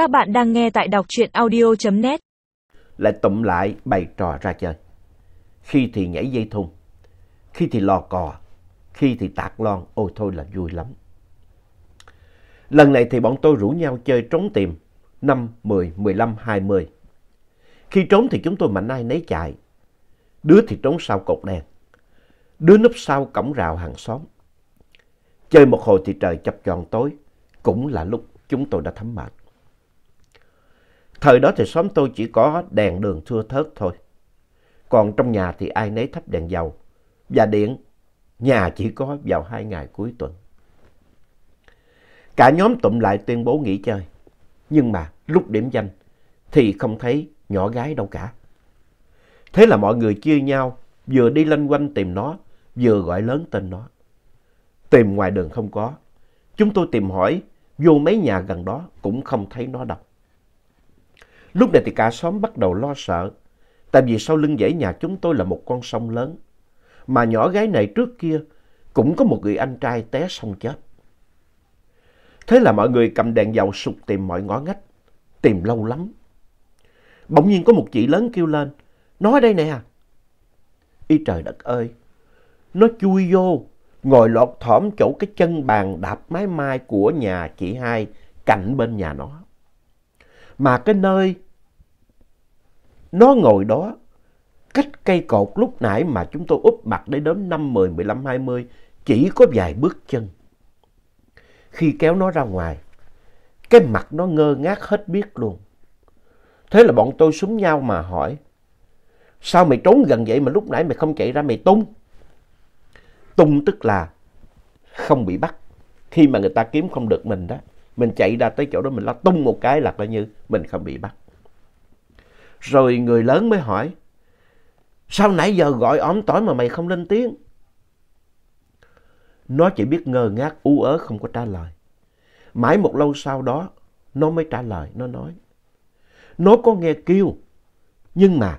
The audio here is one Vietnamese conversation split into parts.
Các bạn đang nghe tại đọc truyện audio.net lại tụm lại bày trò ra chơi. Khi thì nhảy dây thun, khi thì lò cò, khi thì tạc lon, ôi thôi là vui lắm. Lần này thì bọn tôi rủ nhau chơi trốn tìm, năm, 10, 15, 20. Khi trốn thì chúng tôi mạnh ai nấy chạy. Đứa thì trốn sau cột đèn, đứa núp sau cổng rào hàng xóm. Chơi một hồi thì trời chập tròn tối, cũng là lúc chúng tôi đã thấm mệt. Thời đó thì xóm tôi chỉ có đèn đường thưa thớt thôi. Còn trong nhà thì ai nấy thắp đèn dầu. Và điện, nhà chỉ có vào hai ngày cuối tuần. Cả nhóm tụm lại tuyên bố nghỉ chơi. Nhưng mà lúc điểm danh thì không thấy nhỏ gái đâu cả. Thế là mọi người chia nhau vừa đi lanh quanh tìm nó, vừa gọi lớn tên nó. Tìm ngoài đường không có. Chúng tôi tìm hỏi vô mấy nhà gần đó cũng không thấy nó đâu. Lúc này thì cả xóm bắt đầu lo sợ. Tại vì sau lưng dãy nhà chúng tôi là một con sông lớn. Mà nhỏ gái này trước kia cũng có một người anh trai té sông chết. Thế là mọi người cầm đèn dầu sụt tìm mọi ngõ ngách. Tìm lâu lắm. Bỗng nhiên có một chị lớn kêu lên. Nó đây nè. Y trời đất ơi. Nó chui vô. Ngồi lọt thỏm chỗ cái chân bàn đạp mái mai của nhà chị hai cạnh bên nhà nó. Mà cái nơi nó ngồi đó, cách cây cột lúc nãy mà chúng tôi úp mặt để mười 5, 10, 15, 20, chỉ có vài bước chân. Khi kéo nó ra ngoài, cái mặt nó ngơ ngác hết biết luôn. Thế là bọn tôi súng nhau mà hỏi, sao mày trốn gần vậy mà lúc nãy mày không chạy ra mày tung? Tung tức là không bị bắt. Khi mà người ta kiếm không được mình đó, mình chạy ra tới chỗ đó mình la tung một cái là coi như mình không bị bắt. Rồi người lớn mới hỏi, sao nãy giờ gọi óm tối mà mày không lên tiếng? Nó chỉ biết ngơ ngác u ớ không có trả lời. Mãi một lâu sau đó, nó mới trả lời, nó nói. Nó có nghe kêu, nhưng mà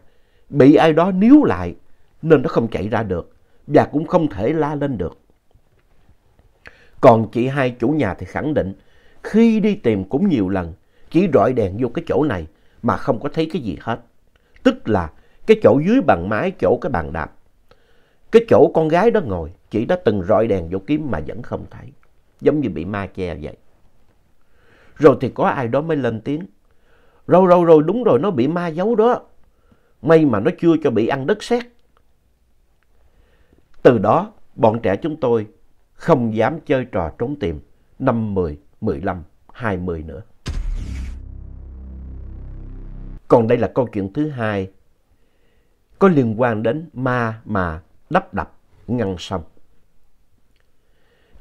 bị ai đó níu lại nên nó không chạy ra được và cũng không thể la lên được. Còn chị hai chủ nhà thì khẳng định khi đi tìm cũng nhiều lần, chỉ rọi đèn vô cái chỗ này mà không có thấy cái gì hết. Tức là cái chỗ dưới bàn mái, chỗ cái bàn đạp. Cái chỗ con gái đó ngồi, chỉ đã từng rọi đèn vô kiếm mà vẫn không thấy. Giống như bị ma che vậy. Rồi thì có ai đó mới lên tiếng. Rồi rồi rồi, đúng rồi, nó bị ma giấu đó. May mà nó chưa cho bị ăn đất sét. Từ đó, bọn trẻ chúng tôi không dám chơi trò trốn tìm năm 10, 15, 20 nữa. Còn đây là câu chuyện thứ hai, có liên quan đến ma mà đắp đập ngăn sông.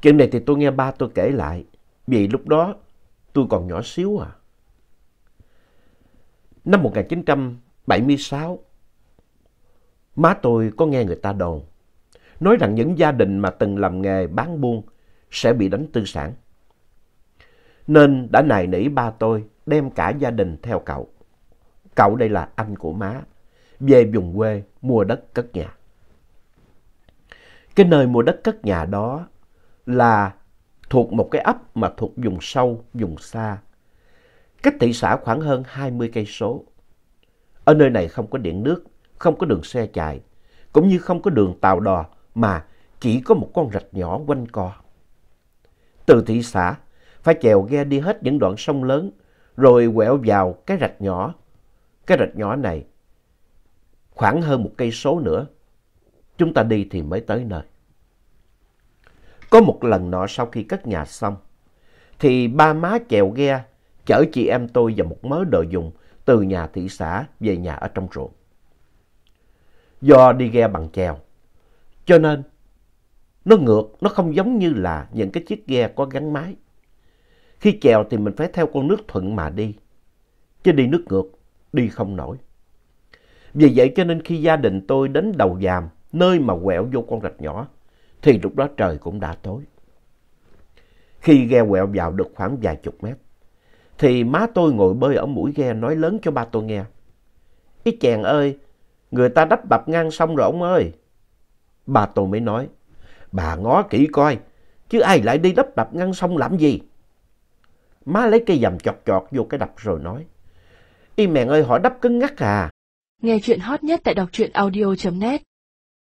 Chuyện này thì tôi nghe ba tôi kể lại, vì lúc đó tôi còn nhỏ xíu à. Năm 1976, má tôi có nghe người ta đồn, nói rằng những gia đình mà từng làm nghề bán buôn sẽ bị đánh tư sản. Nên đã nài nỉ ba tôi đem cả gia đình theo cậu. Cậu đây là anh của má, về vùng quê mua đất cất nhà. Cái nơi mua đất cất nhà đó là thuộc một cái ấp mà thuộc vùng sâu, vùng xa. Cách thị xã khoảng hơn 20 cây số. Ở nơi này không có điện nước, không có đường xe chạy, cũng như không có đường tàu đò mà chỉ có một con rạch nhỏ quanh co. Từ thị xã phải chèo ghe đi hết những đoạn sông lớn rồi quẹo vào cái rạch nhỏ cái rạch nhỏ này khoảng hơn một cây số nữa, chúng ta đi thì mới tới nơi. Có một lần nọ sau khi cất nhà xong, thì ba má chèo ghe chở chị em tôi và một mớ đồ dùng từ nhà thị xã về nhà ở trong ruộng. Do đi ghe bằng chèo, cho nên nó ngược, nó không giống như là những cái chiếc ghe có gắn máy. Khi chèo thì mình phải theo con nước thuận mà đi, chứ đi nước ngược đi không nổi. Vì vậy cho nên khi gia đình tôi đến đầu giàm, nơi mà quẹo vô con rạch nhỏ, thì lúc đó trời cũng đã tối. Khi ghe quẹo vào được khoảng vài chục mét, thì má tôi ngồi bơi ở mũi ghe nói lớn cho ba tôi nghe. Ý chàng ơi, người ta đắp bập ngang sông rồi ông ơi. Bà tôi mới nói, bà ngó kỹ coi, chứ ai lại đi đắp bập ngang sông làm gì? Má lấy cây dầm chọt chọt vô cái đập rồi nói. Y mẹ ơi, họ đắp cứng ngắc à. Nghe chuyện hot nhất tại đọc truyện audio.net